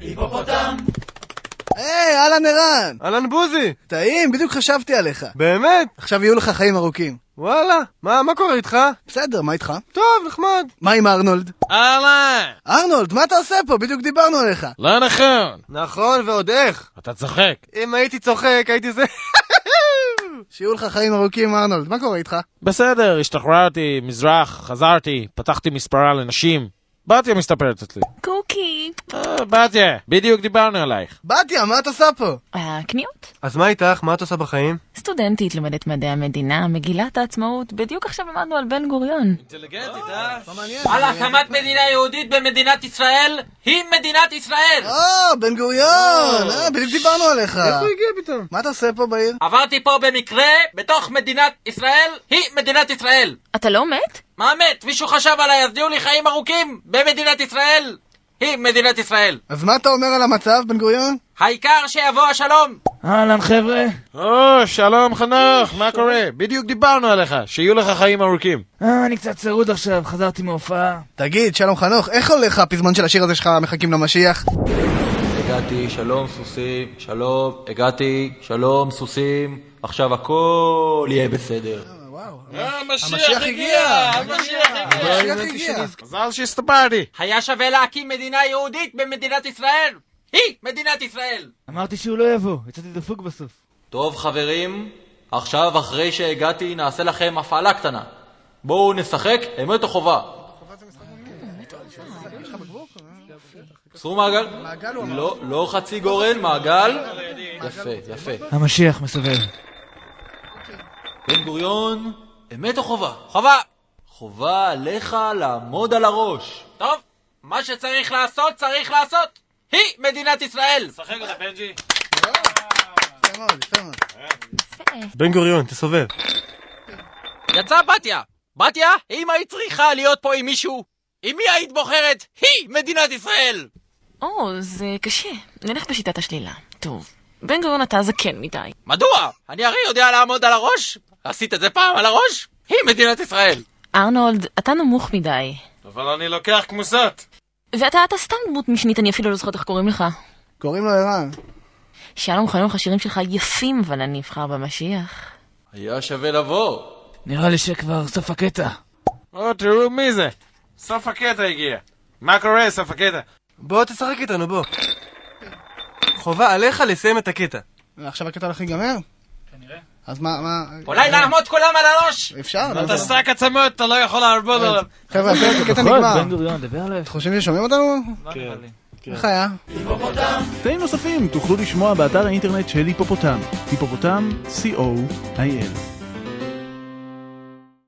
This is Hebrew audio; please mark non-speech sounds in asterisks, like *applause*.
היפופוטם! היי, אהלן ערן! אהלן בוזי! טעים, בדיוק חשבתי עליך. באמת? עכשיו יהיו לך חיים ארוכים. וואלה, מה, מה קורה איתך? בסדר, מה איתך? טוב, נחמד. מה עם ארנולד? אהלן! ארנולד, מה אתה עושה פה? בדיוק דיברנו עליך. לא נכון! נכון, ועוד איך. אתה צוחק. אם הייתי צוחק, הייתי זה... *laughs* שיהיו לך חיים ארוכים, ארנולד. מה קורה איתך? בסדר, השתחררתי, מזרח, חזרתי, פתחתי מספרה לנשים. בתיה מסתפרת אצלי. קוקי. אה, בתיה, בדיוק דיברנו עלייך. בתיה, מה את עושה פה? הקניות? אז מה איתך? מה את עושה בחיים? סטודנטית, לומדת מדעי המדינה, מגילת העצמאות, בדיוק עכשיו למדנו על בן גוריון. אינטליגנטית, אה? על הקמת מדינה יהודית במדינת ישראל, היא מדינת ישראל! או, בן גוריון! אה, בדיוק דיברנו עליך. איך הוא הגיע פתאום? מה אתה עושה פה בעיר? עברתי פה במקרה, בתוך מדינת ישראל, היא מדינת ישראל! אתה לא מת? מה מת? מישהו חשב עליי, אז תהיו לי חיים ארוכים במדינת ישראל! היא מדינת ישראל! אז מה אתה אומר על המצב, בן גוריון? העיקר שיבוא השלום! אהלן חבר'ה. או, שלום חנוך, מה קורה? בדיוק דיברנו עליך, שיהיו לך חיים ארוכים. אה, אני קצת צרוד עכשיו, חזרתי מהופעה. תגיד, שלום חנוך, איך הולך הפזמון של השיר הזה שלך, מחכים למשיח? הגעתי, שלום סוסים, שלום, הגעתי, שלום סוסים, עכשיו הכל יהיה בסדר. המשיח הגיע! המשיח הגיע! מזל שהסתפרתי. היה שווה להקים מדינה יהודית במדינת ישראל! היא מדינת ישראל! אמרתי שהוא לא יבוא, יצאתי דפוק בסוף. טוב חברים, עכשיו אחרי שהגעתי נעשה לכם הפעלה קטנה. בואו נשחק אמת או חובה. סרו מעגל. לא, לא חצי גורן, מעגל. יפה, יפה. המשיח מסובב. בן גוריון, אמת או חובה? חובה! חובה עליך לעמוד על הראש. טוב, מה שצריך לעשות, צריך לעשות! היא מדינת ישראל! שחק אותה, בנג'י. בן גוריון, תסובב. יצא בתיה! בתיה, אם היית צריכה להיות פה עם מישהו, עם מי היית בוחרת? היא מדינת ישראל! או, זה קשה. נלך בשיטת השלילה. טוב. בן גוריון אתה זקן מדי. מדוע? אני הרי יודע לעמוד על הראש! עשית את זה פעם על הראש? היא מדינת ישראל! ארנולד, אתה נמוך מדי. אבל אני לוקח כמוסות. ואתה אתה סתם דמות משנית, אני אפילו לא זוכרת איך קוראים לך. קוראים לו ערן. שלום חנוך, השירים שלך יפים, אבל אני אבחר במשיח. היה שווה לבוא. נראה לי שכבר סוף הקטע. או, תראו מי זה. סוף הקטע הגיע. מה קורה, סוף הקטע? בוא תשחק איתנו, בוא. חובה עליך לסיים את הקטע. עכשיו הקטע הולך להיגמר? כנראה. אז מה, מה... אולי נעמוד כולם על הראש! אפשר? לא אתה יודע. שק עצמות, אתה לא יכול לעבוד עליו. חבר'ה, הקטע- נכון, נגמר. בן גוריון, דבר עליו. אתם חושבים ששומעים אותנו? איך היה? תאים נוספים תוכלו לשמוע באתר האינטרנט של היפופוטם, היפופוטם, co.il